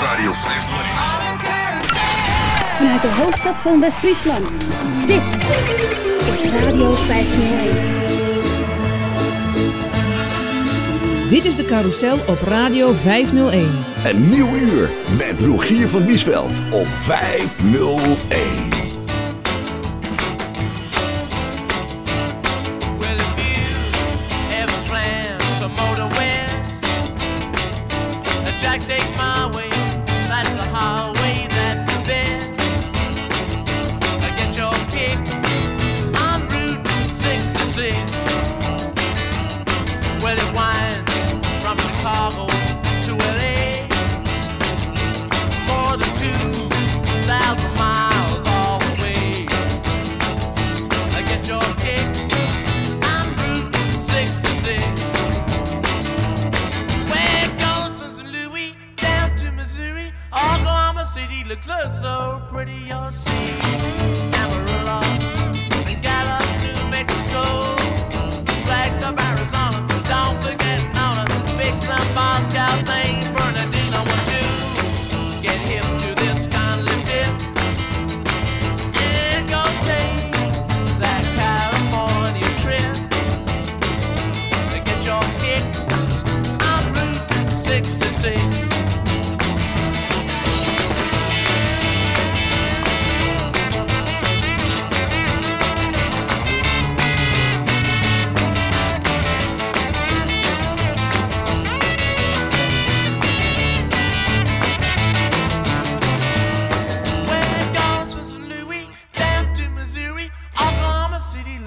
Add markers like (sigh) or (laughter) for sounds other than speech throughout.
Radio 501. Vanuit de hoofdstad van West-Friesland. Dit is Radio 501. Dit is de carousel op Radio 501. Een nieuw uur met Rogier van Diesveld op 501.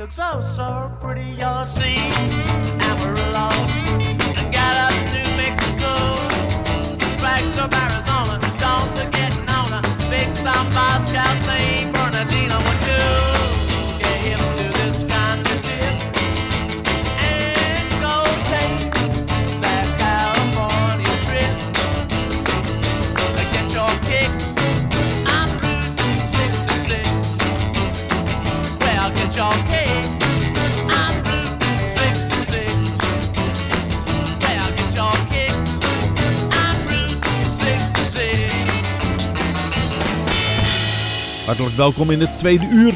Looks so, so pretty. You'll see Amarillo and Gallup, New Mexico, Flagstaff, Arizona. Don't forget Nona, Big South, Moscow, St. Hartelijk welkom in het tweede uur.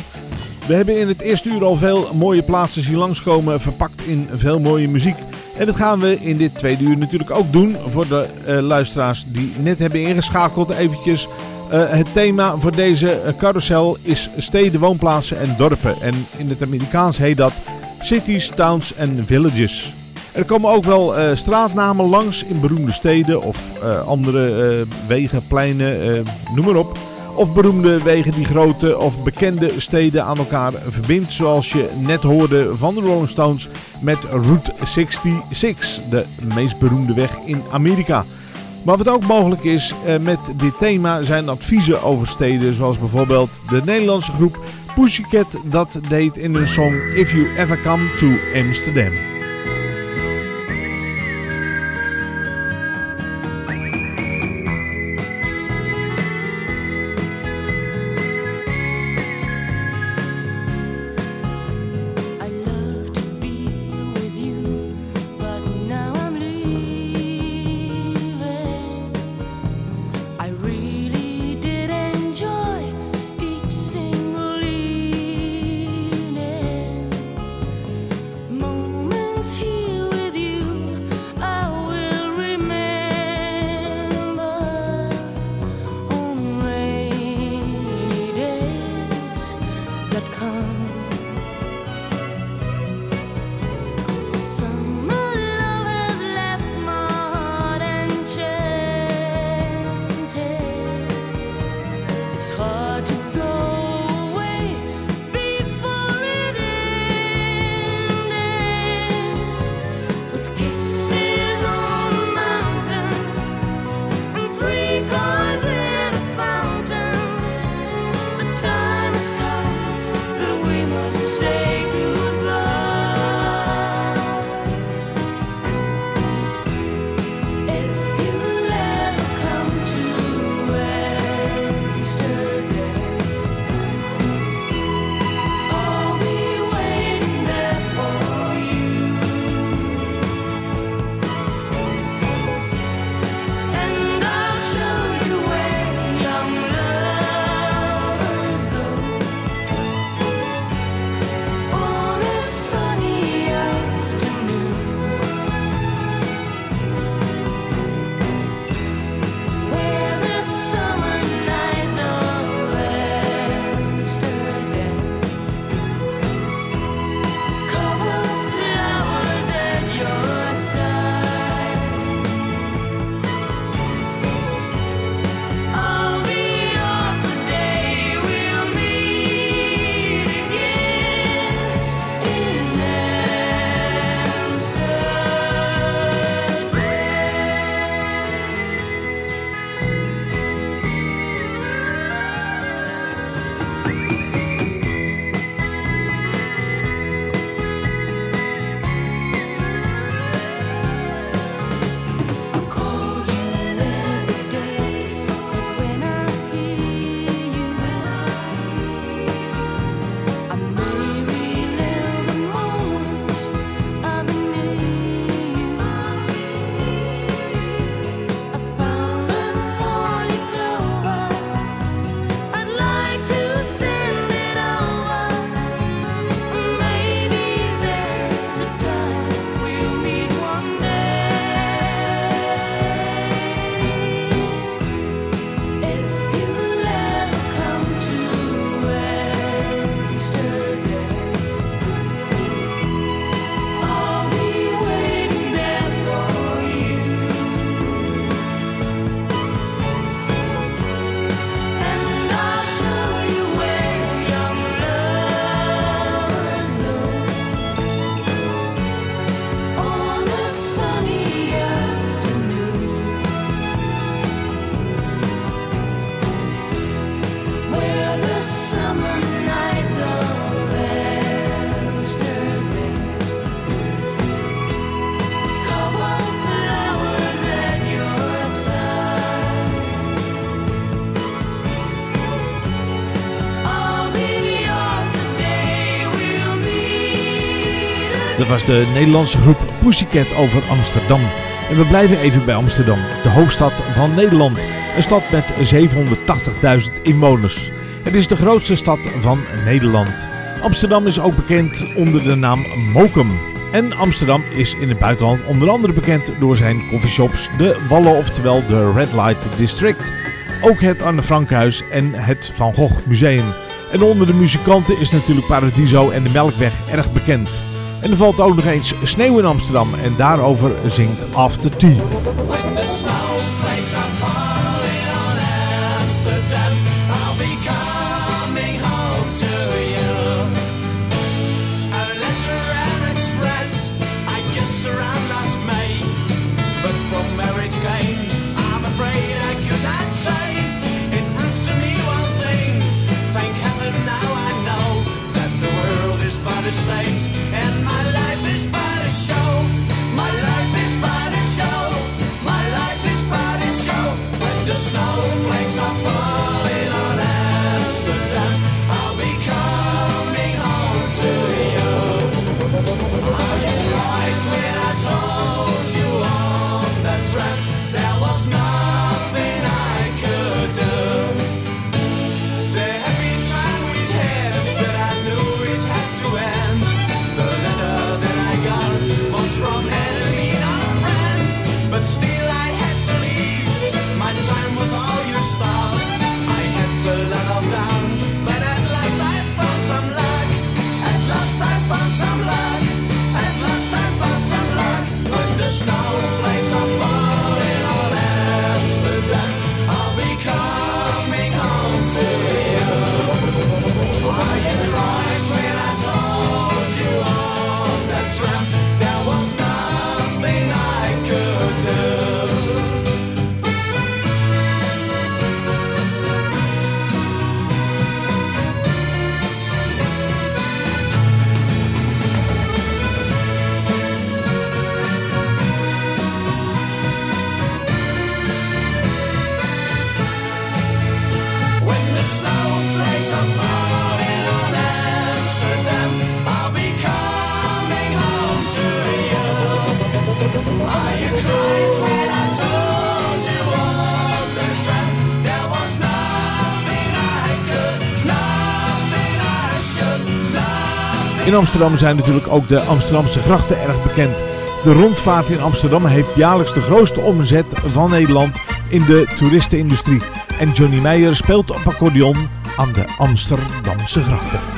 We hebben in het eerste uur al veel mooie plaatsen zien langskomen, verpakt in veel mooie muziek. En dat gaan we in dit tweede uur natuurlijk ook doen voor de eh, luisteraars die net hebben ingeschakeld. Eventjes, eh, het thema voor deze eh, carousel is steden, woonplaatsen en dorpen. En in het Amerikaans heet dat cities, towns en villages. Er komen ook wel straatnamen langs in beroemde steden of andere wegen, pleinen, noem maar op. Of beroemde wegen die grote of bekende steden aan elkaar verbindt. Zoals je net hoorde van de Rolling Stones met Route 66. De meest beroemde weg in Amerika. Maar wat ook mogelijk is eh, met dit thema zijn adviezen over steden. Zoals bijvoorbeeld de Nederlandse groep Pussycat dat deed in hun song If You Ever Come to Amsterdam. De Nederlandse groep Pussycat over Amsterdam. En we blijven even bij Amsterdam, de hoofdstad van Nederland. Een stad met 780.000 inwoners. Het is de grootste stad van Nederland. Amsterdam is ook bekend onder de naam Mokum. En Amsterdam is in het buitenland onder andere bekend door zijn coffeeshops, de Wallen oftewel de Red Light District. Ook het Anne Frankhuis en het Van Gogh Museum. En onder de muzikanten is natuurlijk Paradiso en de Melkweg erg bekend. En er valt ook nog eens sneeuw in Amsterdam en daarover zingt After Tea. In Amsterdam zijn natuurlijk ook de Amsterdamse grachten erg bekend. De rondvaart in Amsterdam heeft jaarlijks de grootste omzet van Nederland in de toeristenindustrie. En Johnny Meijer speelt op accordeon aan de Amsterdamse grachten.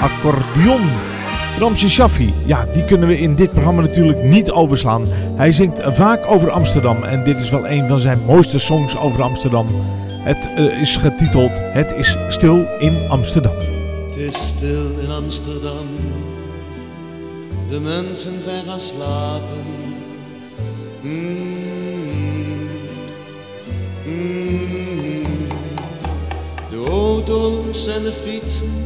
Accordeon. Ramse Shaffi, ja, die kunnen we in dit programma natuurlijk niet overslaan. Hij zingt vaak over Amsterdam en dit is wel een van zijn mooiste songs over Amsterdam. Het eh, is getiteld Het is stil in Amsterdam. Het is stil in Amsterdam. De mensen zijn gaan slapen. Mm. Mm. De auto's en de fietsen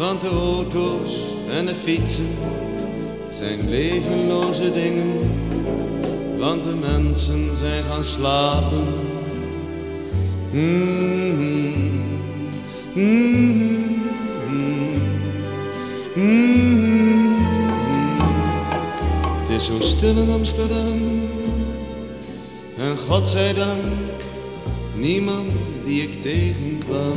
Want de auto's en de fietsen zijn levenloze dingen. Want de mensen zijn gaan slapen. Mm-hmm. Mm-hmm. Mm-hmm. Het is zo stil in Amsterdam. En God zij dank, niemand die ik tegenkwam.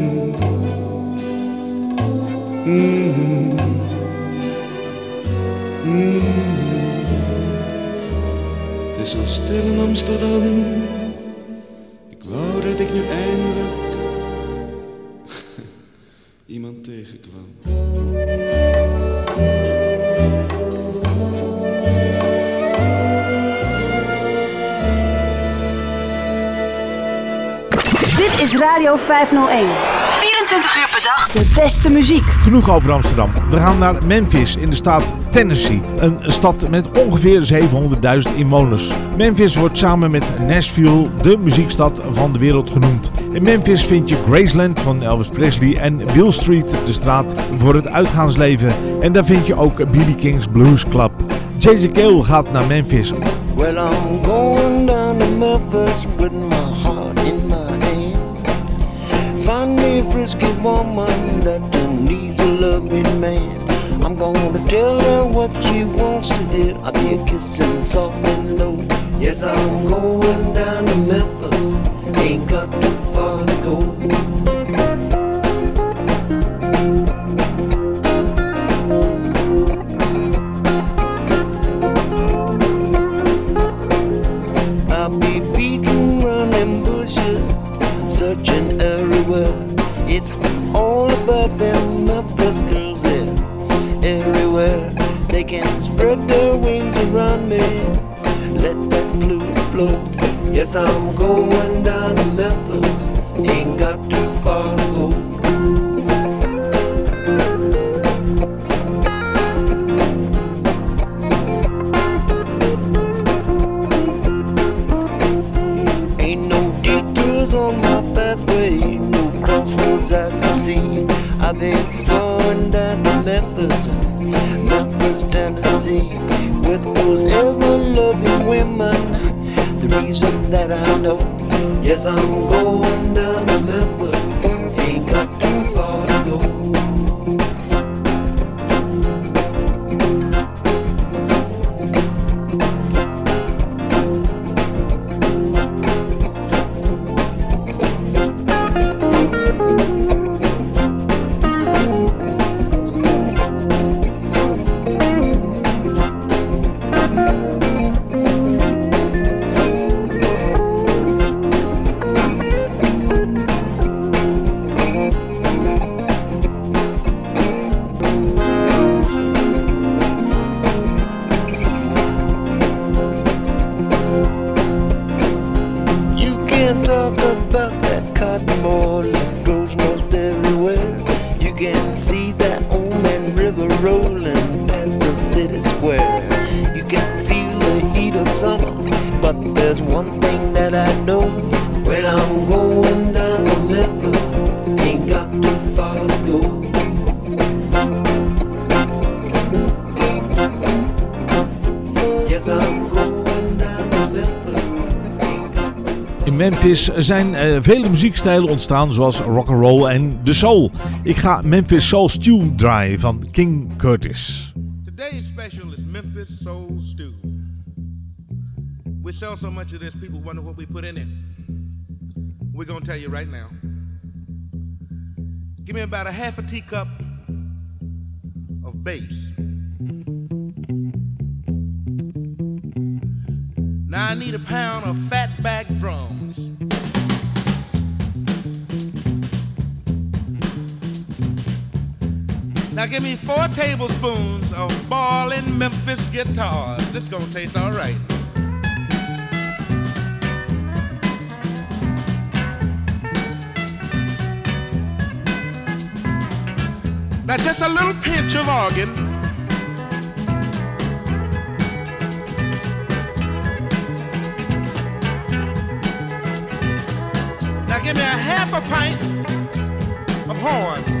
Mm-hmm. Het is zo stil in Amsterdam. Ik wou dat ik nu eindelijk (laughs) iemand tegenkwam. Dit is Radio 501. 24 uur per dag. De beste muziek. Genoeg over Amsterdam. We gaan naar Memphis in de staat Tennessee. Een stad met ongeveer 700.000 inwoners. Memphis wordt samen met Nashville de muziekstad van de wereld genoemd. In Memphis vind je Graceland van Elvis Presley en Beale Street, de straat voor het uitgaansleven. En daar vind je ook B.B. King's Blues Club. Jason Cale gaat naar Memphis. Well, I'm going down to Memphis with my Frisky woman that needs a loving man. I'm gonna tell her what she wants to do. I'll be a kissing soft and low. Yes, I'm going down to Memphis. Ain't got too far to go. Memphis zijn eh, vele muziekstijlen ontstaan, zoals rock and roll en de soul. Ik ga Memphis Soul Stew draaien van King Curtis. Today's special is Memphis Soul Stew. We sell so much of this, people wonder what we put in it. We're gonna tell you right now. Give me about a half a teacup of bass. Now I need a pound of fatback drums. Now give me four tablespoons of ballin' Memphis guitars. This gonna taste all right. Now just a little pinch of organ. Now give me a half a pint of horn.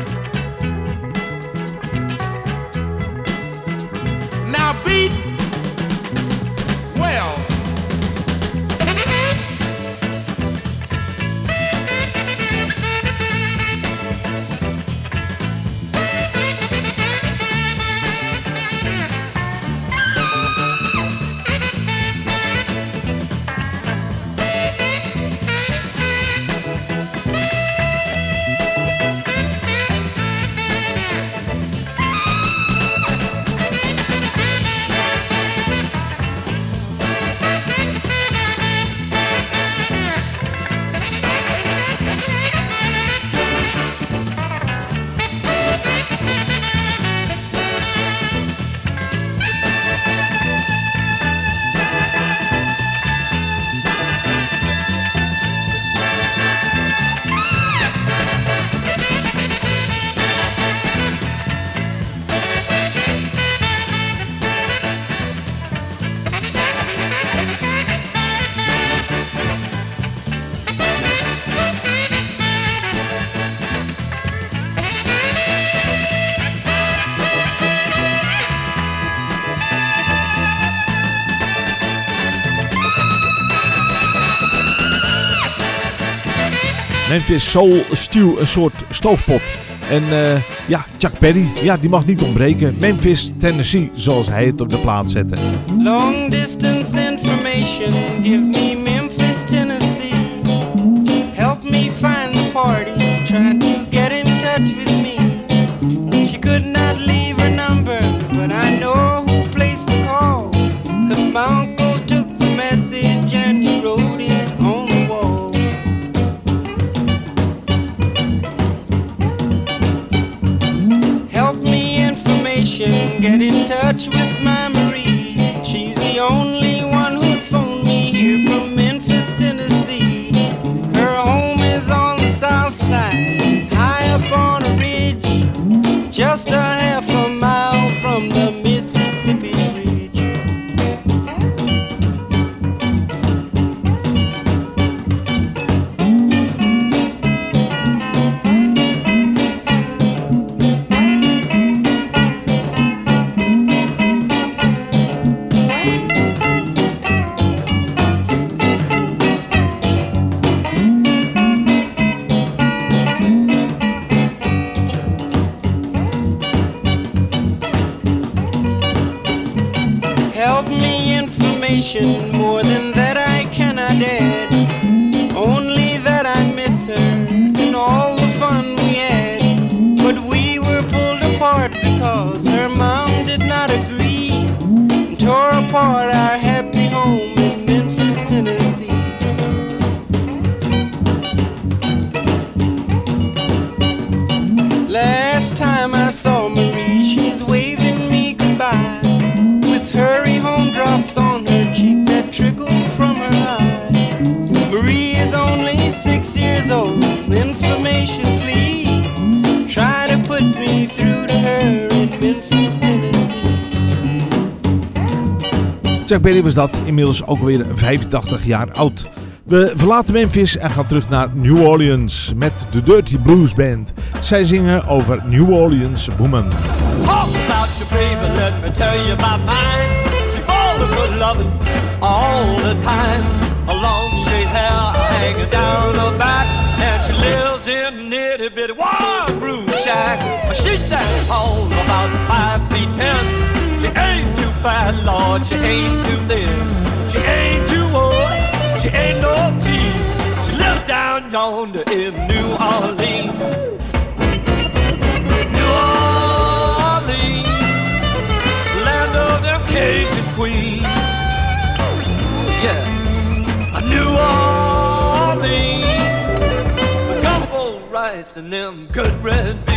Memphis Soul Stew, een soort stoofpot. En eh, ja, Chuck Berry, ja, die mag niet ontbreken. Memphis, Tennessee, zoals hij het op de plaat zette. Long distance information, give me Memphis, Tennessee. Help me find the party, try to get in touch with me. She could not leave in touch with my information, old. Information, please. Try to put me through to her in Memphis, Tennessee. Chuck Berry was dat, inmiddels ook weer 85 jaar oud. We verlaten Memphis en gaan terug naar New Orleans met de Dirty Blues Band. Zij zingen over New Orleans Woman. Talk about your baby, let me tell you about mine. She full of good loving all the time. Fat, Lord, she ain't too thin. She ain't too old, she ain't no teen. She lives down yonder in New Orleans. New Orleans, land of them Cajun queens. Oh, yeah, a New Orleans, a gumbo rice and them good red beans.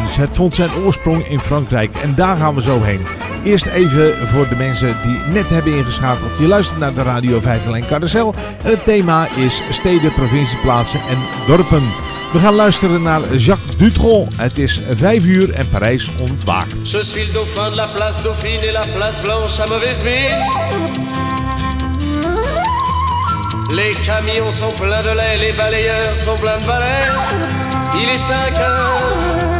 Orleans, het vond zijn oorsprong in Frankrijk en daar gaan we zo heen. Eerst even voor de mensen die net hebben ingeschakeld. Je luistert naar de Radio 5 Alleen Carousel en het thema is steden, provincieplaatsen en dorpen. We gaan luisteren naar Jacques Dutronc. Het is 5 uur en Parijs ontwaakt. Je suis le dauphin de la place Dauphine et la place Blanche à mauvaise mine. Les camions sont pleins de lait, les balayeurs sont pleins de balais. Il est 5 heures,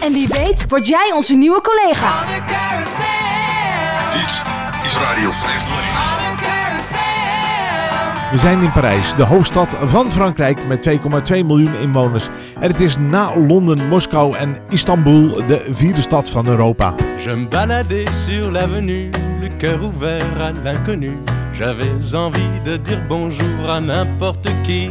En wie weet word jij onze nieuwe collega. Dit is Radio 501. We zijn in Parijs, de hoofdstad van Frankrijk met 2,2 miljoen inwoners. En het is na Londen, Moskou en Istanbul de vierde stad van Europa. Je me baladais sur l'avenue, le cœur ouvert à l'inconnu. J'avais envie de dire bonjour à n'importe qui,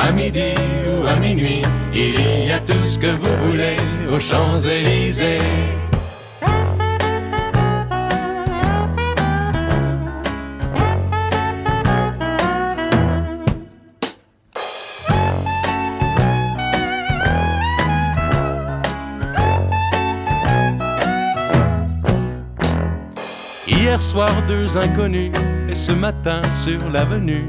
à midi ou à minuit, il y a tout ce que vous voulez aux Champs-Élysées. Hier soir, deux inconnus, et ce matin sur l'avenue,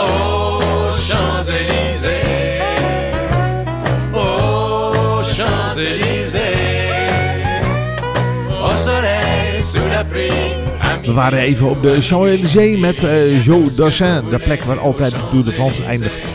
Aux Champs-Élysées, aux Champs-Élysées, au soleil, sous la pluie, à We waren even op de Champs-Élysées met eh, Joe Dassin, de plek waar altijd de Tour de France eindigt.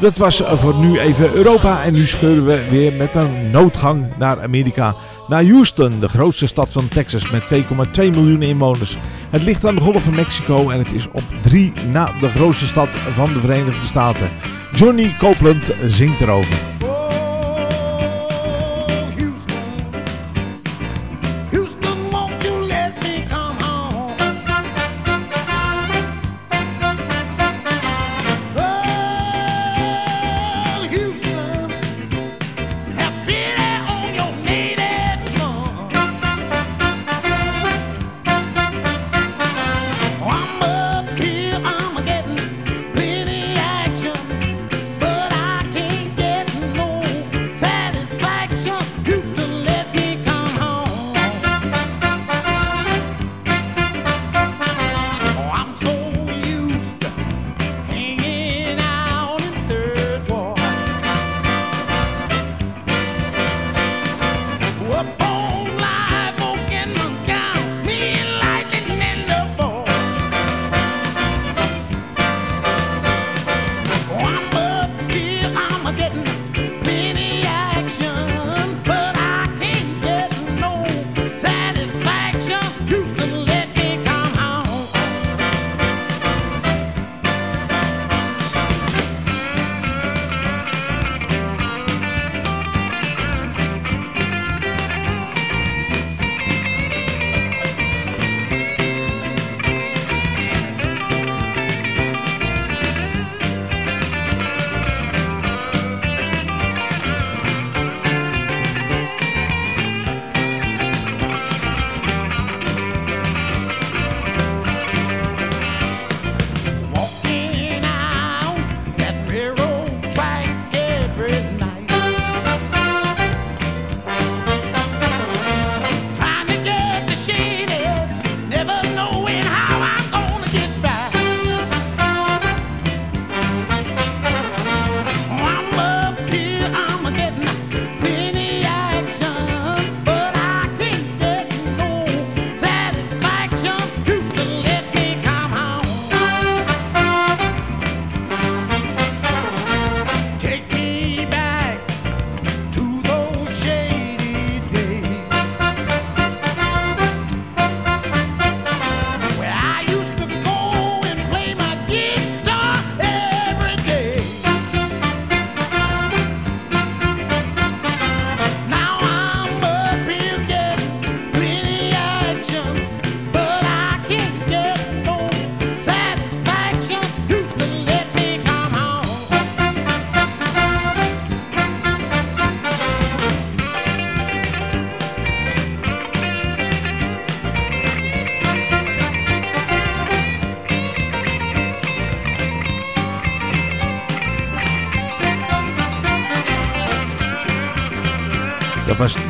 Dat was voor nu even Europa en nu scheuren we weer met een noodgang naar Amerika. Naar Houston, de grootste stad van Texas met 2,2 miljoen inwoners. Het ligt aan de Golf van Mexico en het is op drie na de grootste stad van de Verenigde Staten. Johnny Copeland zingt erover.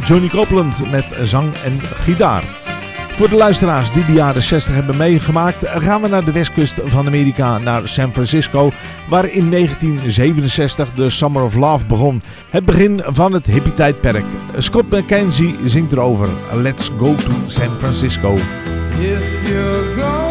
Johnny Copeland met zang en gitaar. Voor de luisteraars die de jaren 60 hebben meegemaakt, gaan we naar de westkust van Amerika, naar San Francisco, waar in 1967 de Summer of Love begon. Het begin van het hippie-tijdperk. Scott McKenzie zingt erover. Let's go to San Francisco. If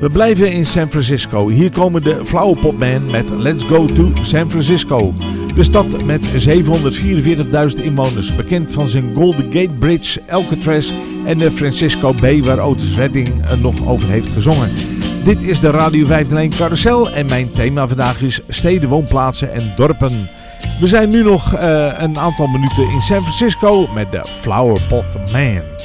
We blijven in San Francisco. Hier komen de Flower Pot Man met Let's Go to San Francisco. De stad met 744.000 inwoners, bekend van zijn Golden Gate Bridge, Alcatraz en de Francisco Bay waar Otis Redding er nog over heeft gezongen. Dit is de Radio 501 Carousel en mijn thema vandaag is steden, woonplaatsen en dorpen. We zijn nu nog eh, een aantal minuten in San Francisco met de Flower Pot Man.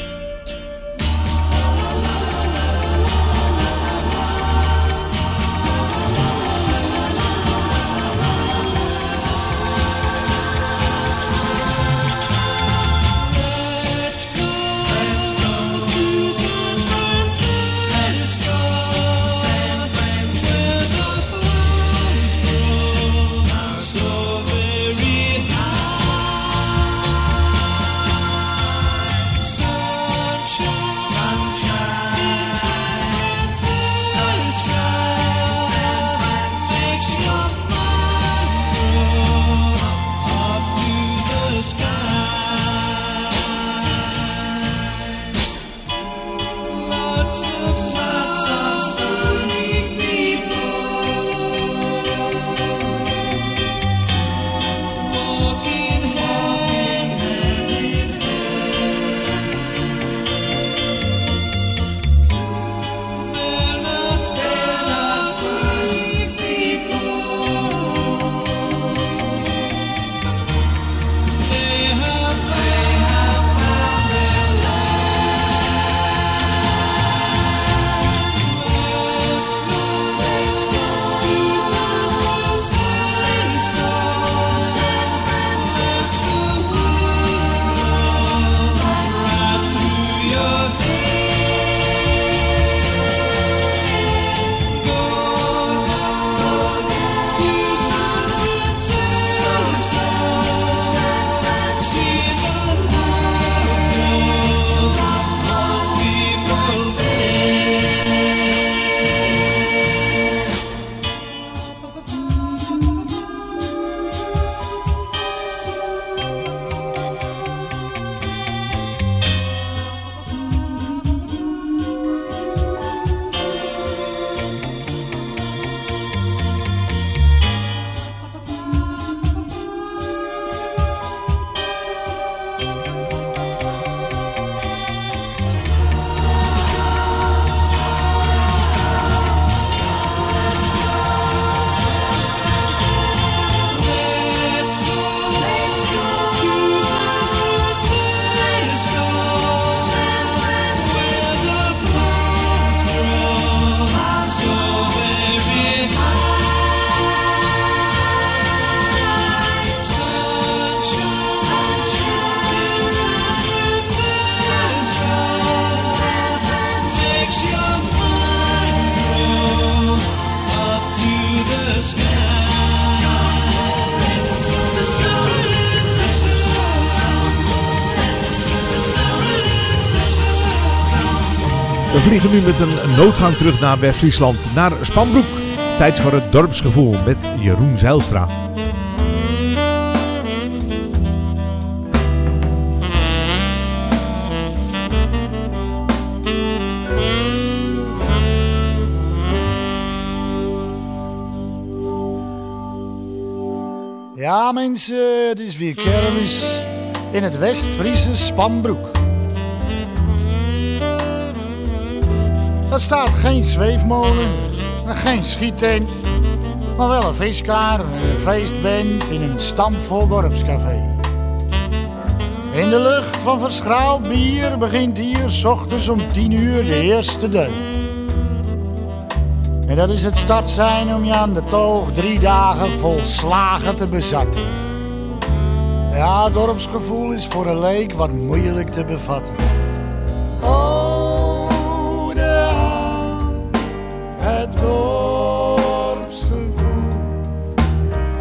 Nu met een noodgang terug naar West-Friesland, naar Spanbroek. Tijd voor het dorpsgevoel met Jeroen Zeilstra. Ja mensen, het is weer kermis in het West-Friese Spanbroek. Er staat geen zweefmolen, en geen schiettent, maar wel een viskaar en een feestband in een stampvol dorpscafé. In de lucht van verschraald bier begint hier 's ochtends om 10 uur de eerste deun. En dat is het startsein om je aan de toog drie dagen volslagen te bezatten. Ja, dorpsgevoel is voor een leek wat moeilijk te bevatten. Het dorpsgevoel.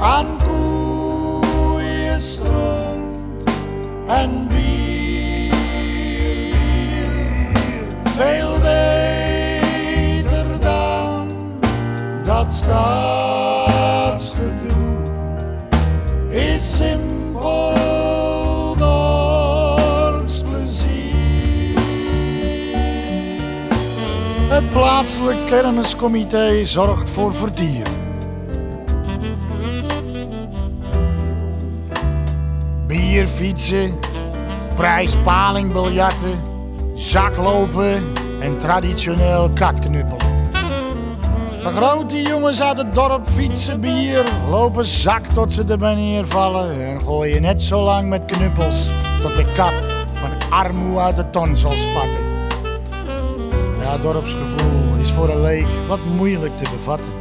Aan koeien, stront en bier. Veel beter dan dat staatsgedoe plaatselijk kermiscomité zorgt voor vertier. Bierfietsen, prijspalingbiljarten, zaklopen en traditioneel katknuppelen. De grote jongens uit het dorp fietsen bier, lopen zak tot ze erbij neervallen en gooien net zo lang met knuppels tot de kat van armoe uit de ton zal spatten. Ja, dorpsgevoel is voor een leek wat moeilijk te bevatten.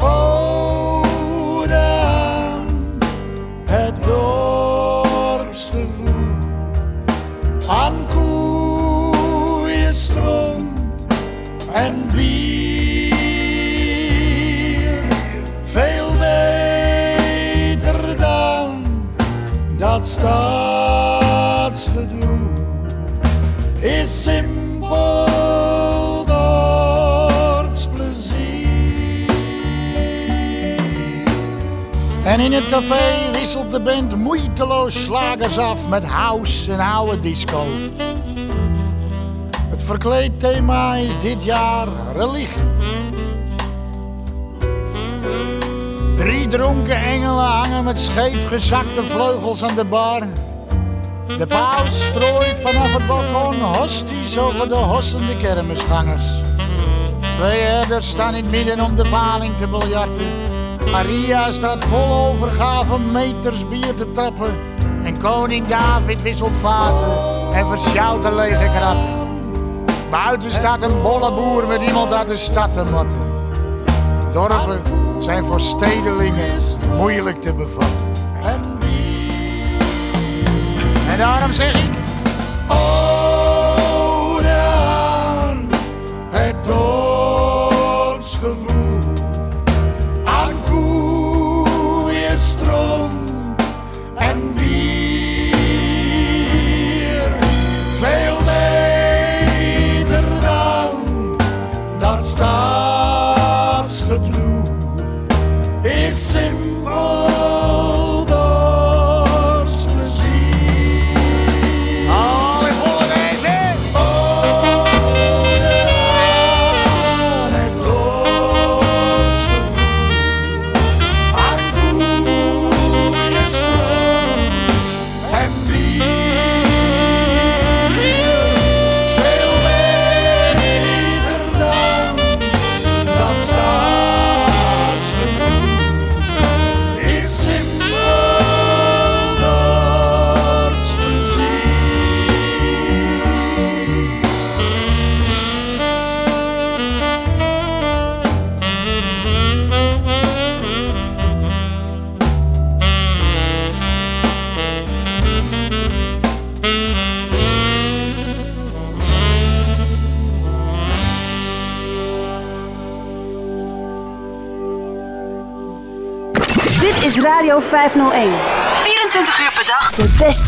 Ode aan het dorpsgevoel aan koeien, stront en bier. Veel beter dan dat staatsgedoe is simpel dorpsplezier. En in het café wisselt de band moeiteloos slagers af met house en oude disco. Het verkleedthema is dit jaar religie. Drie dronken engelen hangen met scheef gezakte vleugels aan de bar. De paus strooit vanaf het balkon hosties over de hossende kermisgangers. Twee herders staan in het midden om de paling te biljarten. Maria staat vol overgave meters bier te tappen. En koning David wisselt vaten en versjouwt de lege kratten. Buiten staat een bolleboer met iemand uit de stad te matten. Dorpen zijn voor stedelingen moeilijk te bevatten. En daarom zeg ik...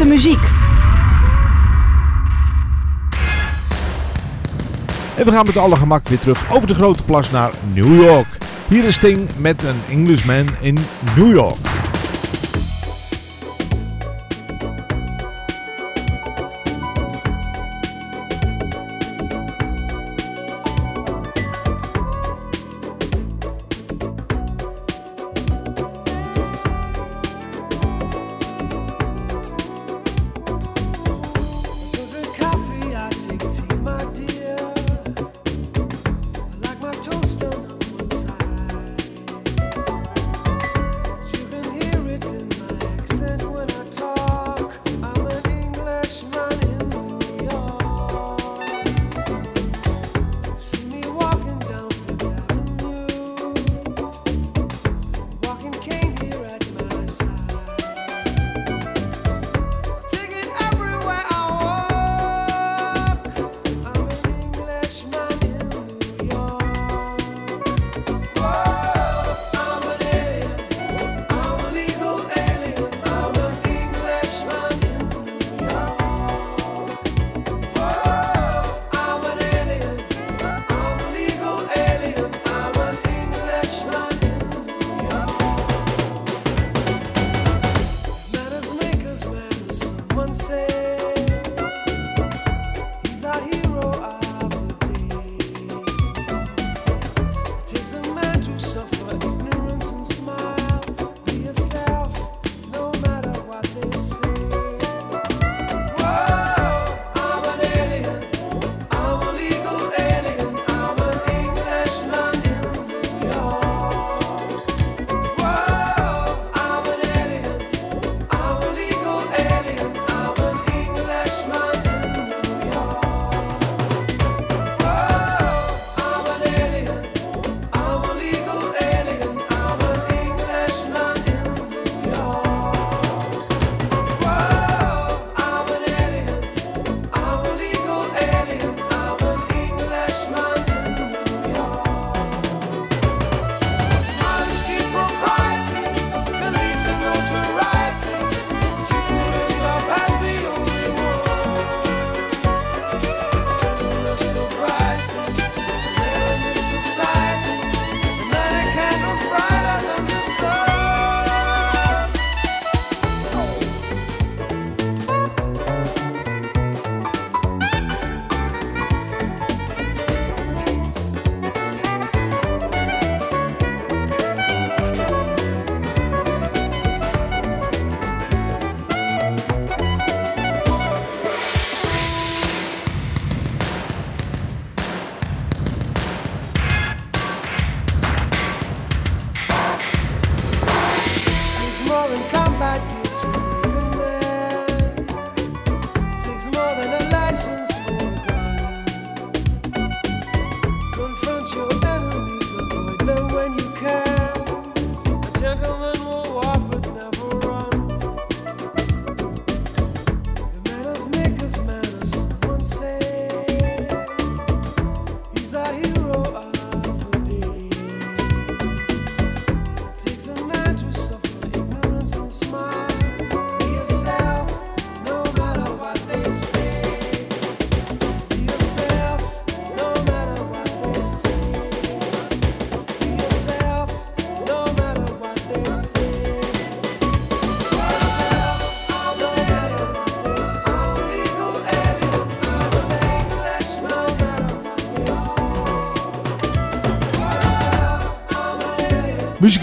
muziek. En we gaan met alle gemak weer terug over de grote plas naar New York. Hier is Sting met een Englishman in New York.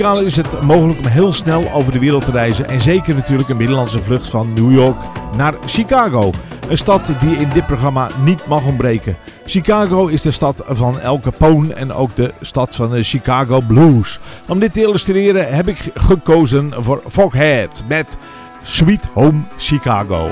Muzikaal is het mogelijk om heel snel over de wereld te reizen en zeker natuurlijk een middellandse vlucht van New York naar Chicago. Een stad die in dit programma niet mag ontbreken. Chicago is de stad van El Capone en ook de stad van de Chicago Blues. Om dit te illustreren heb ik gekozen voor Foghat met Sweet Home Chicago.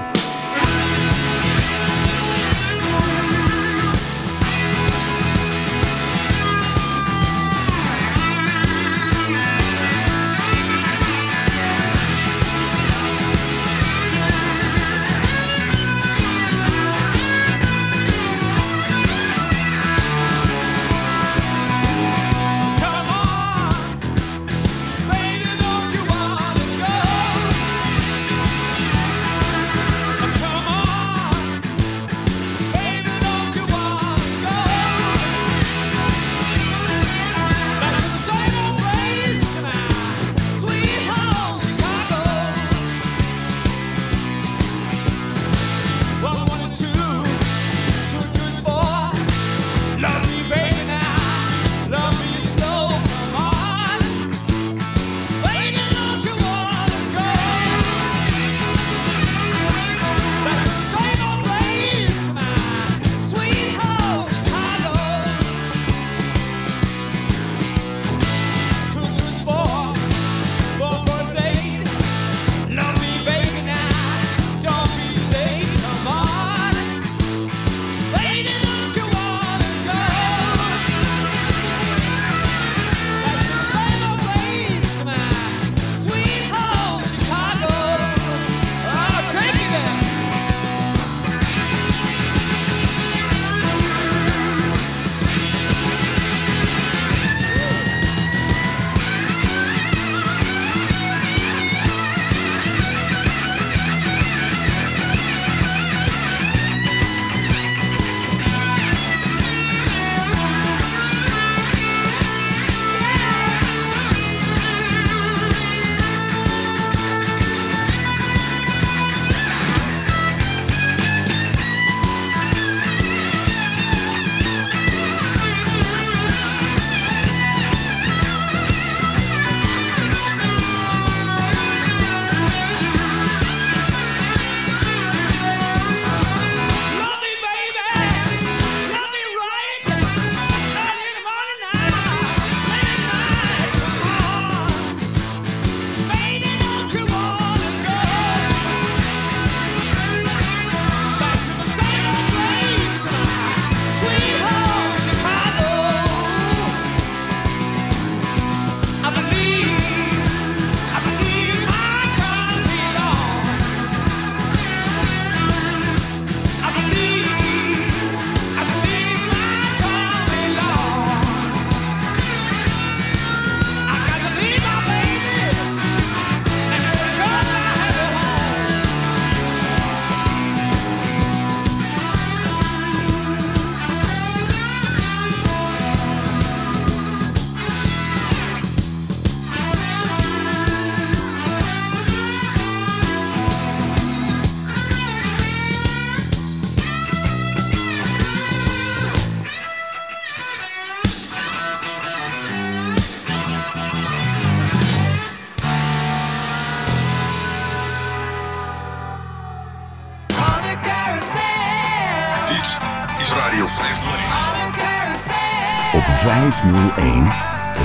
501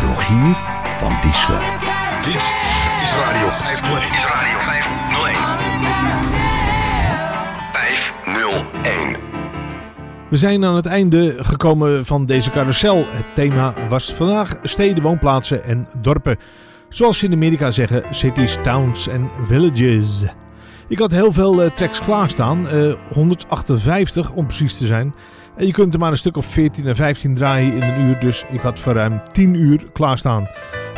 Rogier van Diesveld. Dit is Radio 501. Is Radio 501. 501. We zijn aan het einde gekomen van deze carousel. Het thema was vandaag steden, woonplaatsen en dorpen. Zoals ze in Amerika zeggen, cities, towns en villages. Ik had heel veel eh, tracks klaarstaan, eh 158 om precies te zijn. En je kunt er maar een stuk of 14 en 15 draaien in een uur, dus ik had voor ruim 10 uur klaarstaan.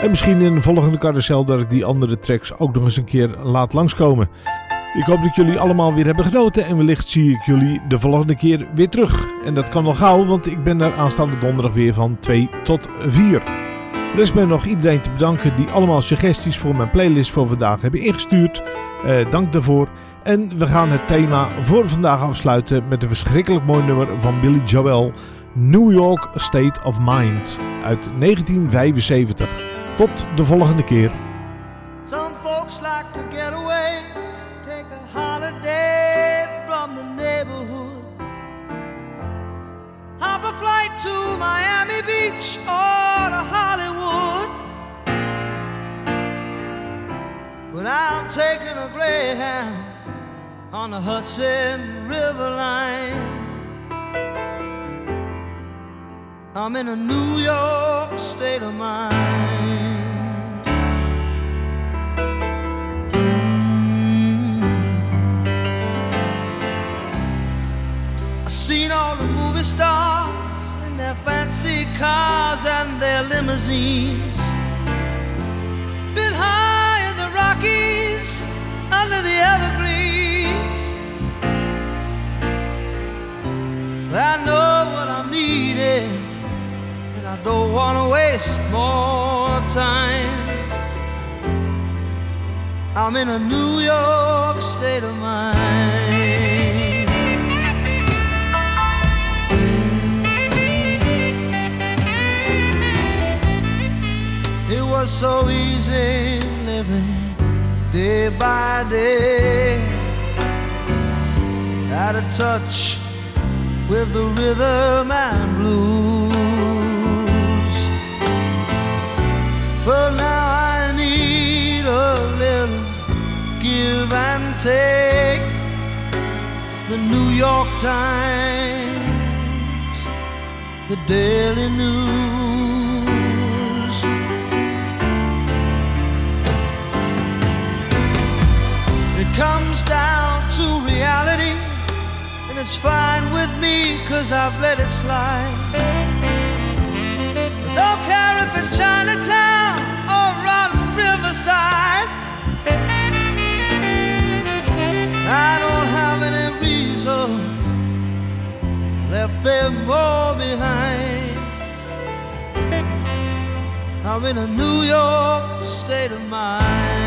En misschien in een volgende carousel dat ik die andere tracks ook nog eens een keer laat langskomen. Ik hoop dat jullie allemaal weer hebben genoten en wellicht zie ik jullie de volgende keer weer terug. En dat kan nog gauw, want ik ben er aanstaande donderdag weer van 2 tot 4. Er is me nog iedereen te bedanken die allemaal suggesties voor mijn playlist voor vandaag hebben ingestuurd. Eh, dank daarvoor. En we gaan het thema voor vandaag afsluiten met een verschrikkelijk mooi nummer van Billy Joel. New York State of Mind uit 1975. Tot de volgende keer. Some folks like to get away, take a holiday from the neighborhood. Hop a flight to Miami Beach or to Hollywood. But I'm taking a Greyhound on the Hudson River line. I'm in a New York state of mind. I've seen all the movie stars in their fancy cars and their limousines. Been high in the Rockies under the evergreens. I know what I'm needing, and I don't want to waste more time. I'm in a New York state of mind. It was so easy living day by day. Out of touch with the rhythm and blues. But now I need a little give and take. The New York Times, the Daily News. It comes down to reality, it's fine with me, cause I've let it slide. I don't care if it's Chinatown or on Riverside. I don't have any reason left them all behind. I'm in a New York state of mind.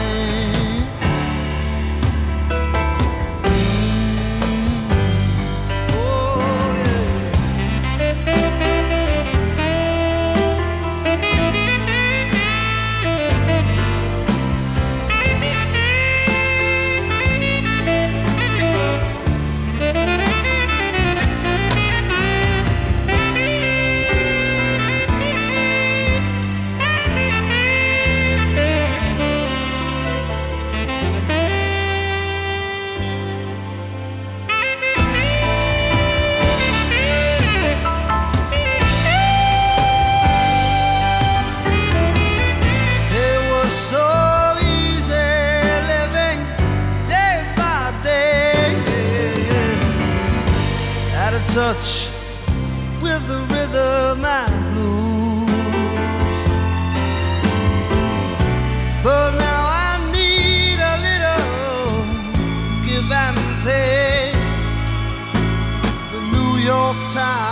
Touch with the rhythm and blues. But now I need a little give and take. The New York Times,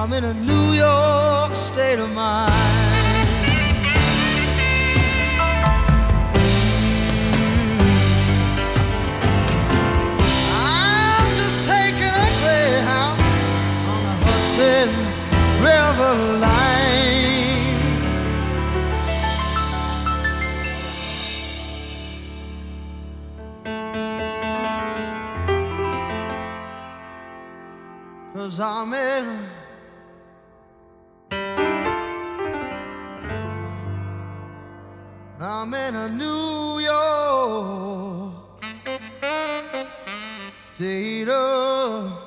I'm in a New York state of mind. I'm just taking a Greyhound on the Hudson River line. Cause I'm in I'm in a New York state of